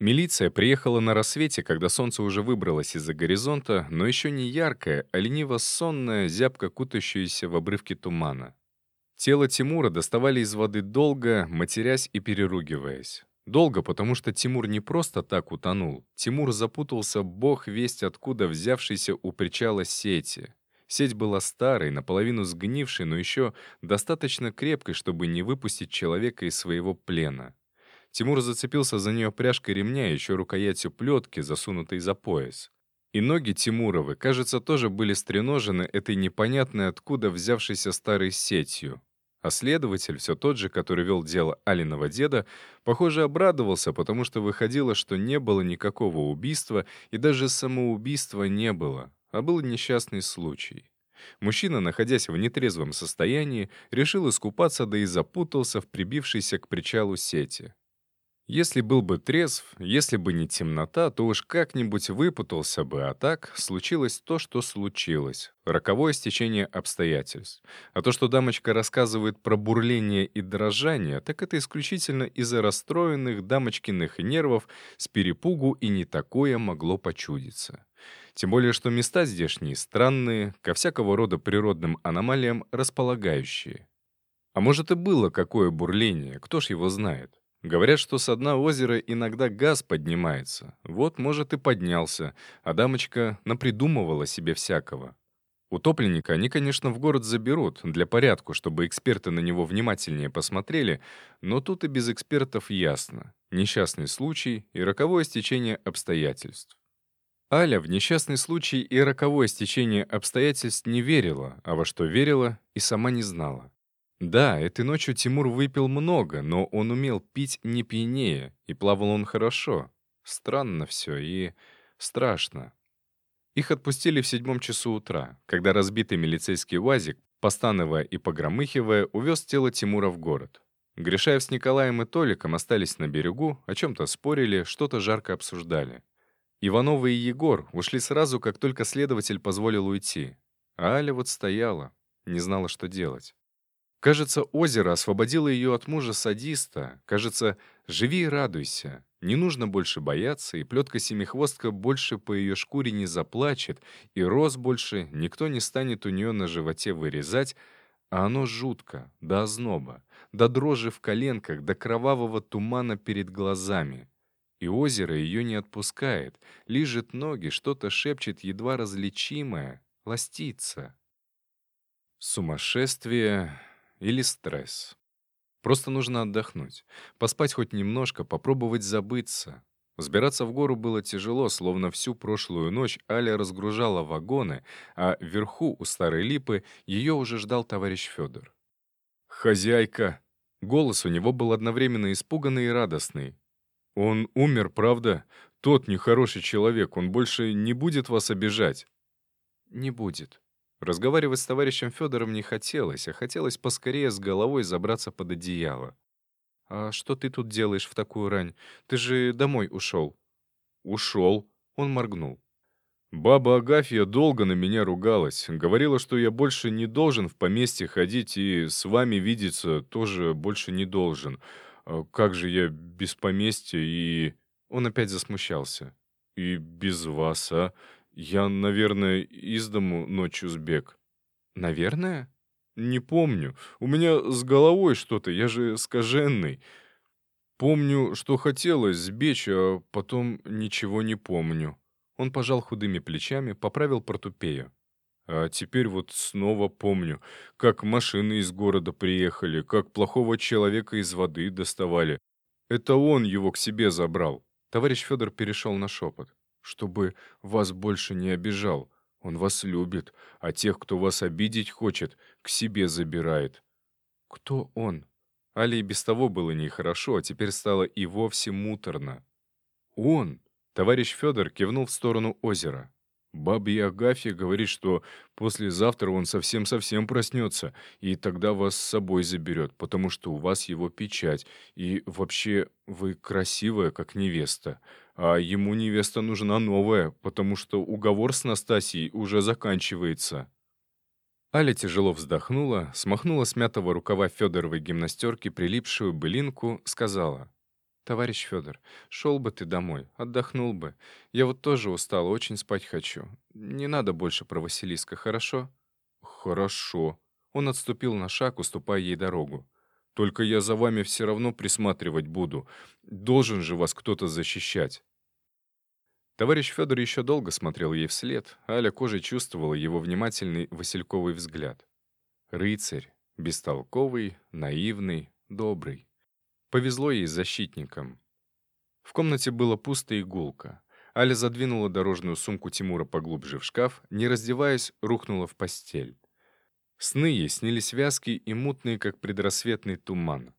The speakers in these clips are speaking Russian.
Милиция приехала на рассвете, когда солнце уже выбралось из-за горизонта, но еще не яркое, а лениво-сонное, зябко кутающееся в обрывке тумана. Тело Тимура доставали из воды долго, матерясь и переругиваясь. Долго, потому что Тимур не просто так утонул. Тимур запутался бог весть откуда взявшийся у причала сети. Сеть была старой, наполовину сгнившей, но еще достаточно крепкой, чтобы не выпустить человека из своего плена. Тимур зацепился за нее пряжкой ремня, еще рукоятью плетки, засунутой за пояс. И ноги Тимуровы, кажется, тоже были стреножены этой непонятной откуда взявшейся старой сетью. А следователь, все тот же, который вел дело Алиного деда, похоже, обрадовался, потому что выходило, что не было никакого убийства, и даже самоубийства не было, а был несчастный случай. Мужчина, находясь в нетрезвом состоянии, решил искупаться, да и запутался в прибившейся к причалу сети. Если был бы трезв, если бы не темнота, то уж как-нибудь выпутался бы, а так случилось то, что случилось. Роковое стечение обстоятельств. А то, что дамочка рассказывает про бурление и дрожание, так это исключительно из-за расстроенных дамочкиных нервов с перепугу и не такое могло почудиться. Тем более, что места здешние странные, ко всякого рода природным аномалиям располагающие. А может и было какое бурление, кто ж его знает. Говорят, что с дна озера иногда газ поднимается. Вот, может, и поднялся, а дамочка напридумывала себе всякого. Утопленника они, конечно, в город заберут, для порядку, чтобы эксперты на него внимательнее посмотрели, но тут и без экспертов ясно. Несчастный случай и роковое стечение обстоятельств. Аля в несчастный случай и роковое стечение обстоятельств не верила, а во что верила и сама не знала. Да, этой ночью Тимур выпил много, но он умел пить не пьянее, и плавал он хорошо. Странно все и страшно. Их отпустили в седьмом часу утра, когда разбитый милицейский УАЗик, постановая и погромыхивая, увез тело Тимура в город. Гришаев с Николаем и Толиком остались на берегу, о чем-то спорили, что-то жарко обсуждали. Иванова и Егор ушли сразу, как только следователь позволил уйти. А Аля вот стояла, не знала, что делать. Кажется, озеро освободило ее от мужа-садиста. Кажется, живи и радуйся. Не нужно больше бояться, и плетка-семихвостка больше по ее шкуре не заплачет, и роз больше никто не станет у нее на животе вырезать, а оно жутко, до озноба, до дрожи в коленках, до кровавого тумана перед глазами. И озеро ее не отпускает, лижет ноги, что-то шепчет едва различимое, ластится. Сумасшествие или стресс. Просто нужно отдохнуть, поспать хоть немножко, попробовать забыться. Взбираться в гору было тяжело, словно всю прошлую ночь Аля разгружала вагоны, а вверху у старой липы ее уже ждал товарищ Федор. «Хозяйка!» Голос у него был одновременно испуганный и радостный. «Он умер, правда? Тот нехороший человек, он больше не будет вас обижать?» «Не будет», Разговаривать с товарищем Федором не хотелось, а хотелось поскорее с головой забраться под одеяло. «А что ты тут делаешь в такую рань? Ты же домой ушел». «Ушел», — он моргнул. Баба Агафья долго на меня ругалась, говорила, что я больше не должен в поместье ходить и с вами видеться тоже больше не должен. А как же я без поместья и... Он опять засмущался. И без вас, а? Я, наверное, из дому ночью сбег. Наверное? Не помню. У меня с головой что-то, я же скаженный. Помню, что хотелось сбечь, а потом ничего не помню. Он пожал худыми плечами, поправил портупею. А теперь вот снова помню, как машины из города приехали, как плохого человека из воды доставали. Это он его к себе забрал. Товарищ Федор перешел на шепот чтобы вас больше не обижал. Он вас любит, а тех, кто вас обидеть хочет, к себе забирает». «Кто он?» Али и без того было нехорошо, а теперь стало и вовсе муторно. «Он!» — товарищ Федор кивнул в сторону озера. Бабья Агафья говорит, что послезавтра он совсем-совсем проснется, и тогда вас с собой заберет, потому что у вас его печать, и вообще вы красивая, как невеста. А ему невеста нужна новая, потому что уговор с Настасьей уже заканчивается». Аля тяжело вздохнула, смахнула с мятого рукава Федоровой гимнастерки прилипшую былинку, сказала. «Товарищ Федор, шел бы ты домой, отдохнул бы. Я вот тоже устал, очень спать хочу. Не надо больше про Василиска, хорошо?» «Хорошо». Он отступил на шаг, уступая ей дорогу. «Только я за вами все равно присматривать буду. Должен же вас кто-то защищать». Товарищ Федор еще долго смотрел ей вслед, Аля кожей чувствовала его внимательный васильковый взгляд. Рыцарь, бестолковый, наивный, добрый. Повезло ей с защитником. В комнате было пусто и гулко. Аля задвинула дорожную сумку Тимура поглубже в шкаф, не раздеваясь, рухнула в постель. Сны ей снились вязкие и мутные, как предрассветный туман.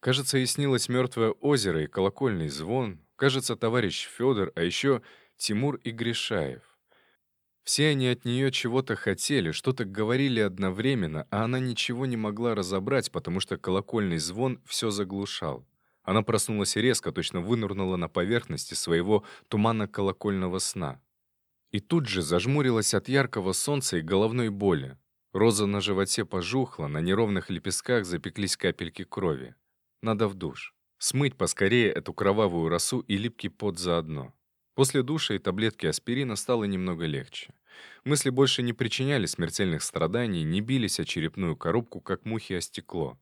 Кажется, ей снилось мертвое озеро и колокольный звон. Кажется, товарищ Федор, а еще Тимур и Гришаев. Все они от нее чего-то хотели, что-то говорили одновременно, а она ничего не могла разобрать, потому что колокольный звон все заглушал. Она проснулась резко, точно вынырнула на поверхности своего туманно-колокольного сна. И тут же зажмурилась от яркого солнца и головной боли. Роза на животе пожухла, на неровных лепестках запеклись капельки крови. Надо в душ. Смыть поскорее эту кровавую росу и липкий пот заодно. После душа и таблетки аспирина стало немного легче. Мысли больше не причиняли смертельных страданий, не бились о черепную коробку, как мухи о стекло.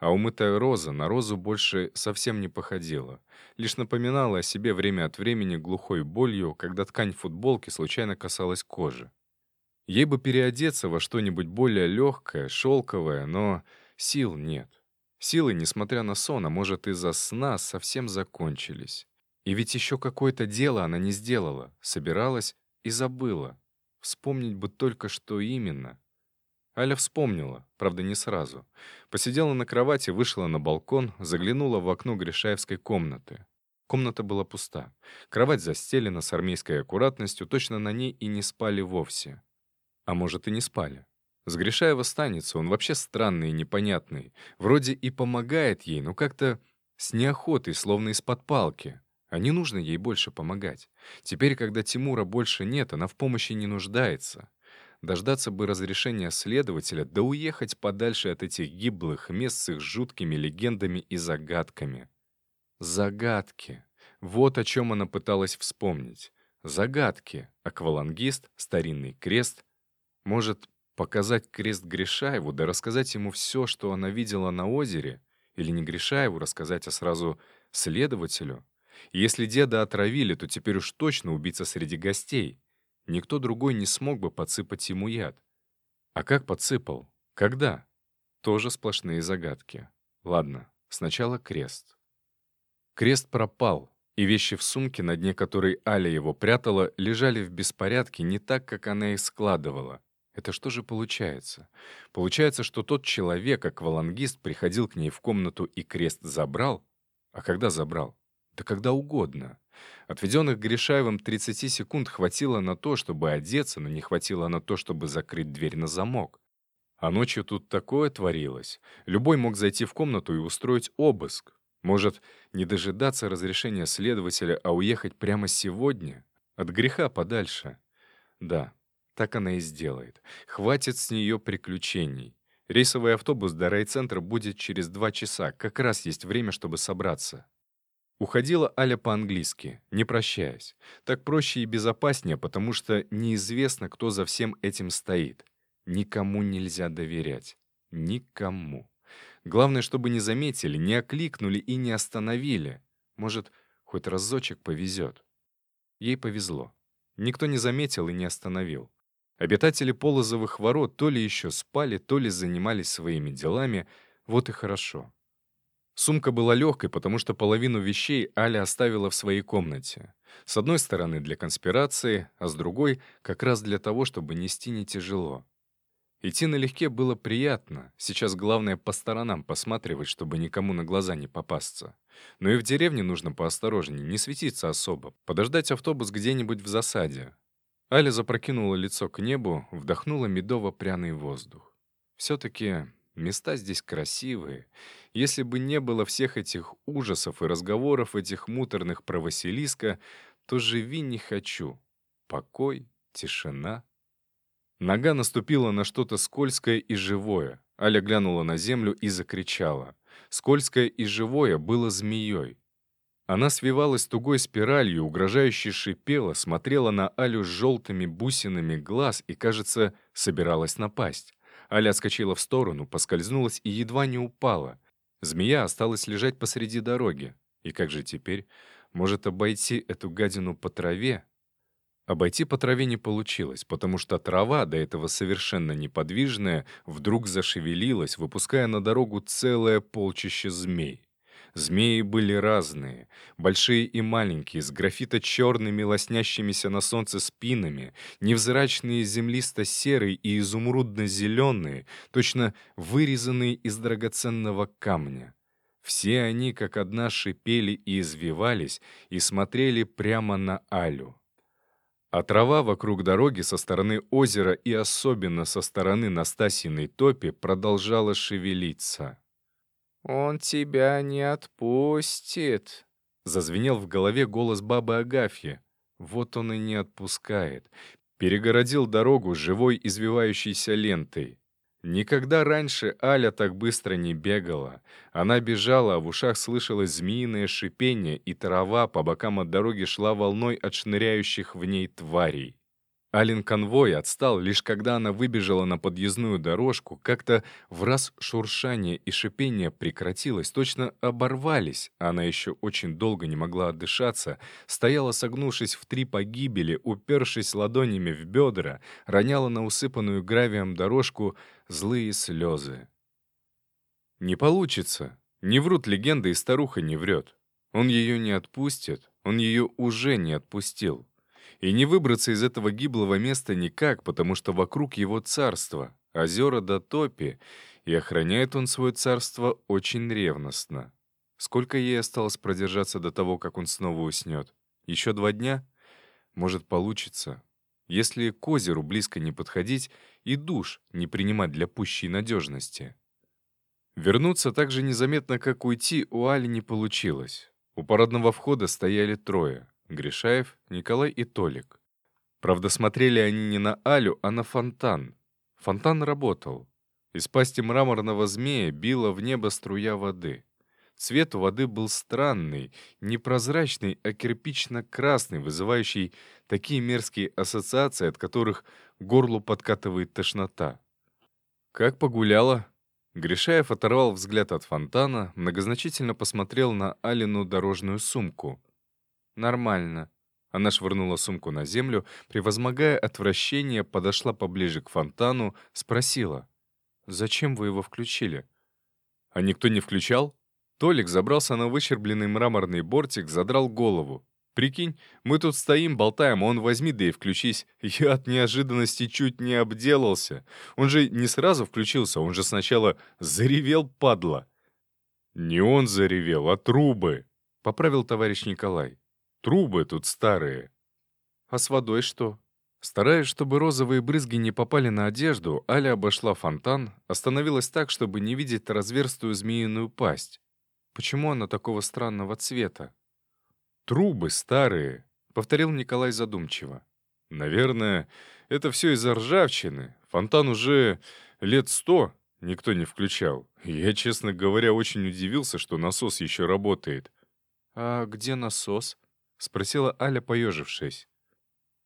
А умытая роза на розу больше совсем не походила. Лишь напоминала о себе время от времени глухой болью, когда ткань футболки случайно касалась кожи. Ей бы переодеться во что-нибудь более легкое, шелковое, но сил нет. Силы, несмотря на сон, а может из-за сна, совсем закончились. И ведь еще какое-то дело она не сделала, собиралась и забыла. Вспомнить бы только, что именно. Аля вспомнила, правда, не сразу. Посидела на кровати, вышла на балкон, заглянула в окно Гришаевской комнаты. Комната была пуста. Кровать застелена с армейской аккуратностью, точно на ней и не спали вовсе. А может, и не спали. С Гришаева станется, он вообще странный и непонятный. Вроде и помогает ей, но как-то с неохотой, словно из-под палки. А не нужно ей больше помогать. Теперь, когда Тимура больше нет, она в помощи не нуждается. Дождаться бы разрешения следователя, да уехать подальше от этих гиблых мест с их жуткими легендами и загадками. Загадки. Вот о чем она пыталась вспомнить. Загадки. Аквалангист, старинный крест. Может, показать крест Гришаеву, да рассказать ему все, что она видела на озере? Или не Гришаеву рассказать, а сразу следователю? Если деда отравили, то теперь уж точно убийца среди гостей. Никто другой не смог бы подсыпать ему яд. А как подсыпал? Когда? Тоже сплошные загадки. Ладно, сначала крест. Крест пропал, и вещи в сумке, на дне которой Аля его прятала, лежали в беспорядке не так, как она их складывала. Это что же получается? Получается, что тот человек, аквалангист, приходил к ней в комнату и крест забрал? А когда забрал? Да когда угодно. Отведенных Гришаевым 30 секунд хватило на то, чтобы одеться, но не хватило на то, чтобы закрыть дверь на замок. А ночью тут такое творилось. Любой мог зайти в комнату и устроить обыск. Может, не дожидаться разрешения следователя, а уехать прямо сегодня? От греха подальше. Да, так она и сделает. Хватит с нее приключений. Рейсовый автобус до райцентра будет через два часа. Как раз есть время, чтобы собраться. Уходила Аля по-английски, не прощаясь. Так проще и безопаснее, потому что неизвестно, кто за всем этим стоит. Никому нельзя доверять. Никому. Главное, чтобы не заметили, не окликнули и не остановили. Может, хоть разочек повезет. Ей повезло. Никто не заметил и не остановил. Обитатели Полозовых ворот то ли еще спали, то ли занимались своими делами. Вот и хорошо. Сумка была легкой, потому что половину вещей Аля оставила в своей комнате. С одной стороны для конспирации, а с другой как раз для того, чтобы нести не тяжело. Идти налегке было приятно, сейчас главное по сторонам посматривать, чтобы никому на глаза не попасться. Но и в деревне нужно поосторожнее, не светиться особо, подождать автобус где-нибудь в засаде. Аля запрокинула лицо к небу, вдохнула медово-пряный воздух. Все-таки Места здесь красивые. Если бы не было всех этих ужасов и разговоров этих муторных про Василиска, то живи не хочу. Покой, тишина. Нога наступила на что-то скользкое и живое. Аля глянула на землю и закричала. Скользкое и живое было змеей. Она свивалась тугой спиралью, угрожающе шипела, смотрела на Алю с желтыми бусинами глаз и, кажется, собиралась напасть. Аля отскочила в сторону, поскользнулась и едва не упала. Змея осталась лежать посреди дороги. И как же теперь? Может, обойти эту гадину по траве? Обойти по траве не получилось, потому что трава, до этого совершенно неподвижная, вдруг зашевелилась, выпуская на дорогу целое полчище змей. Змеи были разные, большие и маленькие, с графито-черными лоснящимися на солнце спинами, невзрачные землисто-серые и изумрудно-зеленые, точно вырезанные из драгоценного камня. Все они как одна шипели и извивались и смотрели прямо на Алю. А трава вокруг дороги со стороны озера и особенно со стороны Настасьиной топи продолжала шевелиться. «Он тебя не отпустит», — зазвенел в голове голос бабы Агафьи. Вот он и не отпускает. Перегородил дорогу живой извивающейся лентой. Никогда раньше Аля так быстро не бегала. Она бежала, а в ушах слышалось змеиное шипение, и трава по бокам от дороги шла волной от шныряющих в ней тварей. Алин конвой отстал, лишь когда она выбежала на подъездную дорожку, как-то в раз шуршание и шипение прекратилось, точно оборвались, она еще очень долго не могла отдышаться, стояла согнувшись в три погибели, упершись ладонями в бедра, роняла на усыпанную гравием дорожку злые слезы. Не получится. Не врут легенды, и старуха не врет. Он ее не отпустит, он ее уже не отпустил. И не выбраться из этого гиблого места никак, потому что вокруг его царство, озера до топи, и охраняет он свое царство очень ревностно. Сколько ей осталось продержаться до того, как он снова уснет? Еще два дня? Может, получится. Если к озеру близко не подходить и душ не принимать для пущей надежности. Вернуться так же незаметно, как уйти, у Али не получилось. У парадного входа стояли трое. Гришаев, Николай и Толик. Правда, смотрели они не на Алю, а на фонтан. Фонтан работал. Из пасти мраморного змея била в небо струя воды. Цвет воды был странный, не прозрачный, а кирпично-красный, вызывающий такие мерзкие ассоциации, от которых горлу подкатывает тошнота. «Как погуляла?» Гришаев оторвал взгляд от фонтана, многозначительно посмотрел на Алину дорожную сумку. «Нормально». Она швырнула сумку на землю, превозмогая отвращение, подошла поближе к фонтану, спросила. «Зачем вы его включили?» «А никто не включал?» Толик забрался на выщербленный мраморный бортик, задрал голову. «Прикинь, мы тут стоим, болтаем, а он возьми да и включись. Я от неожиданности чуть не обделался. Он же не сразу включился, он же сначала заревел, падла». «Не он заревел, а трубы», — поправил товарищ Николай. Трубы тут старые. А с водой что? Стараясь, чтобы розовые брызги не попали на одежду, Аля обошла фонтан, остановилась так, чтобы не видеть разверстую змеиную пасть. Почему она такого странного цвета? «Трубы старые», — повторил Николай задумчиво. «Наверное, это все из-за ржавчины. Фонтан уже лет сто никто не включал. Я, честно говоря, очень удивился, что насос еще работает». «А где насос?» — спросила Аля, поежившись.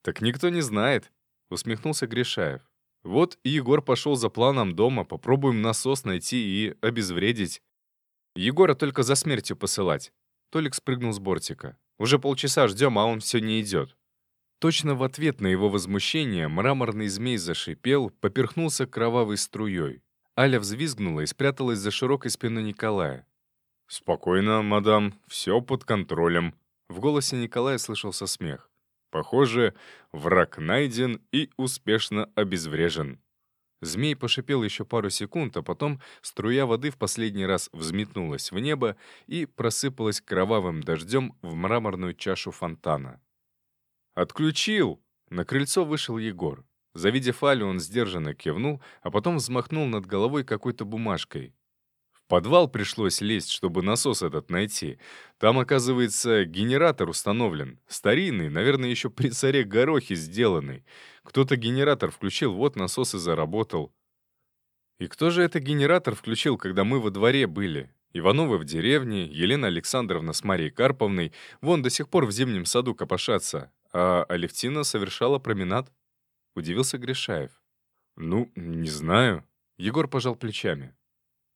«Так никто не знает», — усмехнулся Гришаев. «Вот и Егор пошел за планом дома, попробуем насос найти и обезвредить. Егора только за смертью посылать». Толик спрыгнул с бортика. «Уже полчаса ждем, а он все не идет». Точно в ответ на его возмущение мраморный змей зашипел, поперхнулся кровавой струей. Аля взвизгнула и спряталась за широкой спиной Николая. «Спокойно, мадам, все под контролем», в голосе Николая слышался смех. Похоже, враг найден и успешно обезврежен. Змей пошипел еще пару секунд, а потом струя воды в последний раз взметнулась в небо и просыпалась кровавым дождем в мраморную чашу фонтана. «Отключил!» На крыльцо вышел Егор. Завидев Алю, он сдержанно кивнул, а потом взмахнул над головой какой-то бумажкой подвал пришлось лезть, чтобы насос этот найти. Там, оказывается, генератор установлен. Старинный, наверное, еще при царе Горохе сделанный. Кто-то генератор включил, вот насос и заработал. И кто же это генератор включил, когда мы во дворе были? Ивановы в деревне, Елена Александровна с Марией Карповной вон до сих пор в зимнем саду копошатся, а Алевтина совершала променад. Удивился Гришаев. «Ну, не знаю». Егор пожал плечами.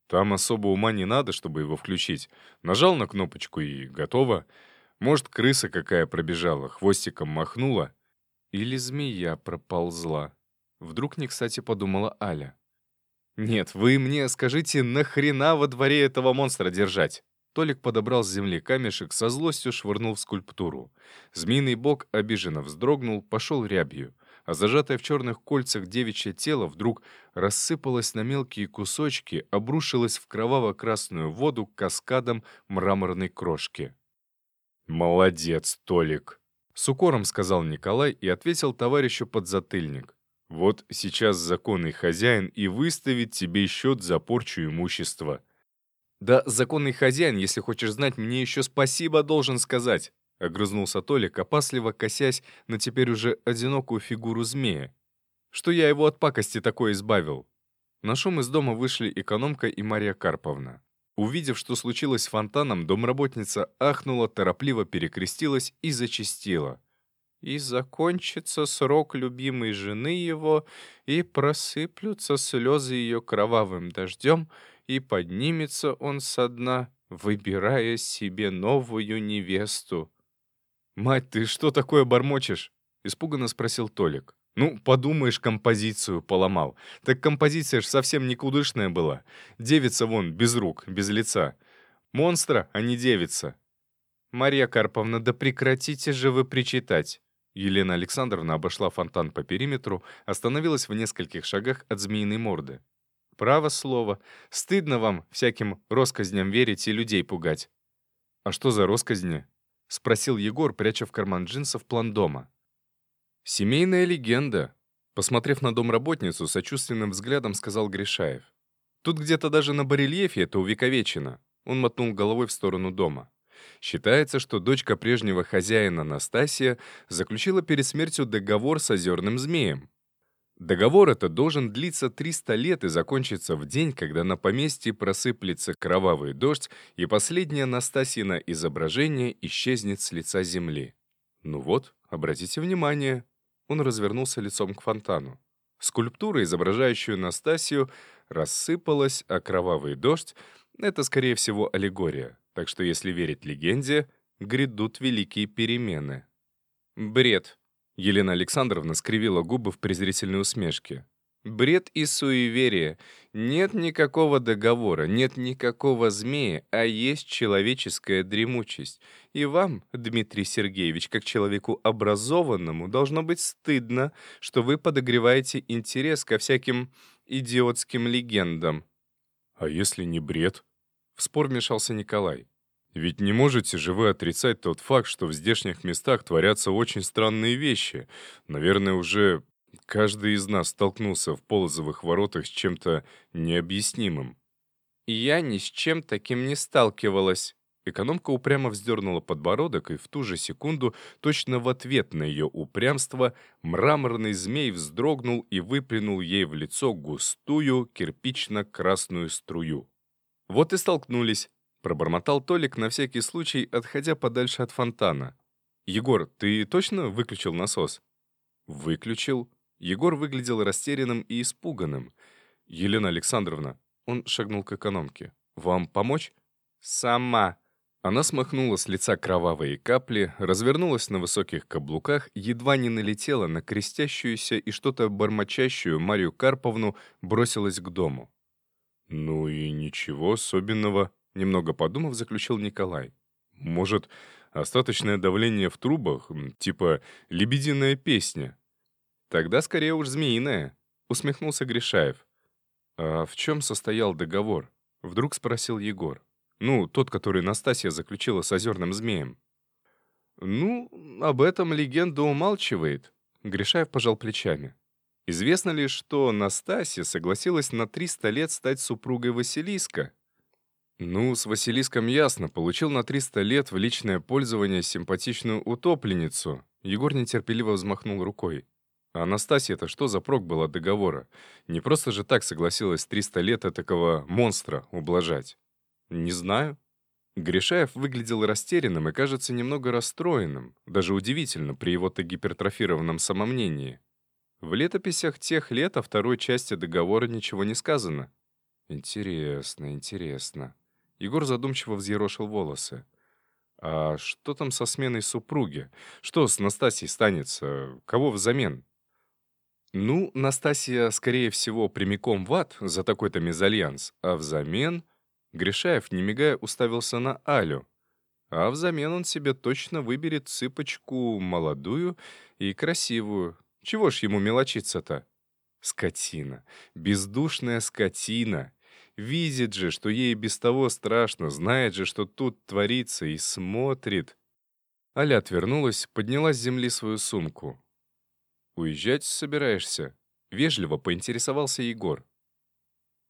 «Там особо ума не надо, чтобы его включить. Нажал на кнопочку и готово. Может, крыса какая пробежала, хвостиком махнула. Или змея проползла. Вдруг не кстати подумала Аля. «Нет, вы мне скажите, нахрена во дворе этого монстра держать?» Толик подобрал с земли камешек, со злостью швырнул в скульптуру. Змеиный бок обиженно вздрогнул, пошел рябью, а зажатое в черных кольцах девичье тело вдруг рассыпалось на мелкие кусочки, обрушилось в кроваво-красную воду каскадом мраморной крошки. «Молодец, Толик!» — с укором сказал Николай и ответил товарищу подзатыльник. Вот сейчас законный хозяин и выставит тебе счет за порчу имущества. Да законный хозяин, если хочешь знать, мне еще спасибо должен сказать. Огрызнулся Толик, опасливо косясь на теперь уже одинокую фигуру змея. Что я его от пакости такой избавил. На шум из дома вышли экономка и Мария Карповна. Увидев, что случилось с фонтаном, домработница ахнула, торопливо перекрестилась и зачастила и закончится срок любимой жены его, и просыплются слезы ее кровавым дождем, и поднимется он со дна, выбирая себе новую невесту. «Мать, ты что такое бормочешь?» — испуганно спросил Толик. «Ну, подумаешь, композицию поломал. Так композиция ж совсем никудышная была. Девица вон, без рук, без лица. Монстра, а не девица». «Марья Карповна, да прекратите же вы причитать!» Елена Александровна обошла фонтан по периметру, остановилась в нескольких шагах от змеиной морды. «Право слово. Стыдно вам всяким росказням верить и людей пугать». «А что за росказни?» — спросил Егор, пряча в карман джинсов план дома. «Семейная легенда», — посмотрев на домработницу, сочувственным взглядом сказал Гришаев. «Тут где-то даже на барельефе это увековечено». Он мотнул головой в сторону дома. Считается, что дочка прежнего хозяина Настасия заключила перед смертью договор с озерным змеем. Договор этот должен длиться 300 лет и закончиться в день, когда на поместье просыплется кровавый дождь, и последнее Настасьина изображение исчезнет с лица земли. Ну вот, обратите внимание. Он развернулся лицом к фонтану. Скульптура, изображающая Настасию, рассыпалась, а кровавый дождь — это, скорее всего, аллегория. Так что, если верить легенде, грядут великие перемены. Бред. Елена Александровна скривила губы в презрительной усмешке. Бред и суеверие. Нет никакого договора, нет никакого змея, а есть человеческая дремучесть. И вам, Дмитрий Сергеевич, как человеку образованному, должно быть стыдно, что вы подогреваете интерес ко всяким идиотским легендам. А если не бред? В спор вмешался Николай. Ведь не можете же вы отрицать тот факт, что в здешних местах творятся очень странные вещи. Наверное, уже каждый из нас столкнулся в полозовых воротах с чем-то необъяснимым. я ни с чем таким не сталкивалась. Экономка упрямо вздернула подбородок, и в ту же секунду, точно в ответ на ее упрямство, мраморный змей вздрогнул и выплюнул ей в лицо густую кирпично-красную струю. Вот и столкнулись. Пробормотал Толик на всякий случай, отходя подальше от фонтана. «Егор, ты точно выключил насос?» «Выключил». Егор выглядел растерянным и испуганным. «Елена Александровна». Он шагнул к экономке. «Вам помочь?» «Сама». Она смахнула с лица кровавые капли, развернулась на высоких каблуках, едва не налетела на крестящуюся и что-то бормочащую Марию Карповну, бросилась к дому. «Ну и ничего особенного», — немного подумав, заключил Николай. «Может, остаточное давление в трубах, типа «лебединая песня»?» «Тогда скорее уж змеиная», — усмехнулся Гришаев. «А в чем состоял договор?» — вдруг спросил Егор. «Ну, тот, который Настасья заключила с озерным змеем». «Ну, об этом легенда умалчивает», — Гришаев пожал плечами. Известно ли, что Настасья согласилась на 300 лет стать супругой Василиска? Ну, с Василиском ясно, получил на 300 лет в личное пользование симпатичную утопленницу. Егор нетерпеливо взмахнул рукой. А Анастасия-то что за прок была договора? Не просто же так согласилась 300 лет этакого монстра ублажать. Не знаю. Гришаев выглядел растерянным и, кажется, немного расстроенным. Даже удивительно при его-то гипертрофированном самомнении. В летописях тех лет о второй части договора ничего не сказано. Интересно, интересно. Егор задумчиво взъерошил волосы. А что там со сменой супруги? Что с Настасьей станется? Кого взамен? Ну, Настасья, скорее всего, прямиком в ад за такой-то мезальянс, а взамен... Гришаев, не мигая, уставился на Алю. А взамен он себе точно выберет цыпочку молодую и красивую. Чего ж ему мелочиться-то? Скотина. Бездушная скотина. Видит же, что ей без того страшно, знает же, что тут творится, и смотрит. Аля отвернулась, подняла с земли свою сумку. «Уезжать собираешься?» — вежливо поинтересовался Егор.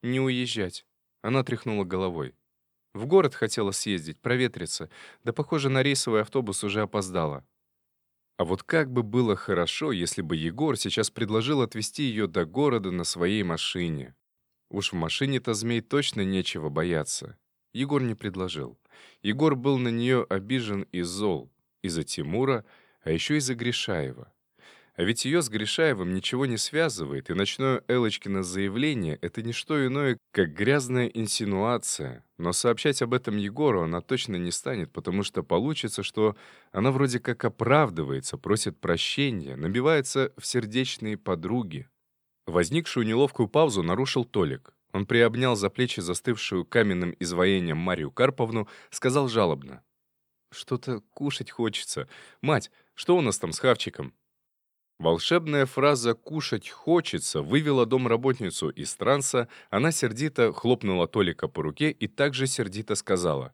«Не уезжать», — она тряхнула головой. «В город хотела съездить, проветриться, да, похоже, на рейсовый автобус уже опоздала». А вот как бы было хорошо, если бы Егор сейчас предложил отвезти ее до города на своей машине. Уж в машине-то змей точно нечего бояться. Егор не предложил. Егор был на нее обижен и зол. Из-за Тимура, а еще из-за Гришаева. А ведь ее с Гришаевым ничего не связывает, и ночное Элочкино заявление — это не что иное, как грязная инсинуация. Но сообщать об этом Егору она точно не станет, потому что получится, что она вроде как оправдывается, просит прощения, набивается в сердечные подруги. Возникшую неловкую паузу нарушил Толик. Он приобнял за плечи застывшую каменным изваянием Марию Карповну, сказал жалобно. «Что-то кушать хочется. Мать, что у нас там с хавчиком?» Волшебная фраза «кушать хочется» вывела домработницу из транса, она сердито хлопнула Толика по руке и также сердито сказала.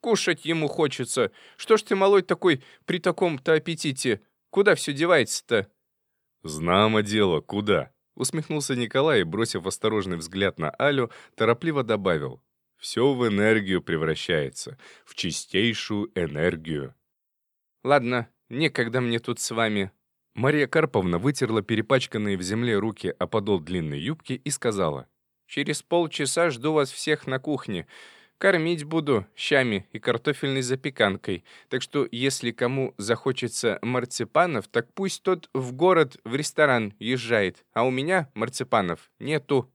«Кушать ему хочется. Что ж ты, малой, такой при таком-то аппетите? Куда все девается-то?» «Знамо дело, куда?» Усмехнулся Николай и, бросив осторожный взгляд на Алю, торопливо добавил. «Все в энергию превращается, в чистейшую энергию». «Ладно, некогда мне тут с вами», Мария Карповна вытерла перепачканные в земле руки о подол длинной юбки и сказала. «Через полчаса жду вас всех на кухне. Кормить буду щами и картофельной запеканкой. Так что, если кому захочется марципанов, так пусть тот в город, в ресторан езжает. А у меня марципанов нету».